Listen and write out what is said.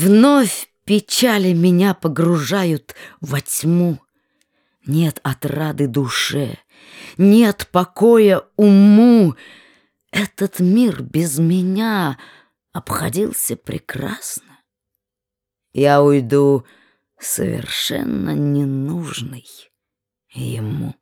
Вновь печали меня погружают во тьму. Нет отрады душе, нет покоя уму. Этот мир без меня обходился прекрасно. Я уйду совершенно ненужный ему.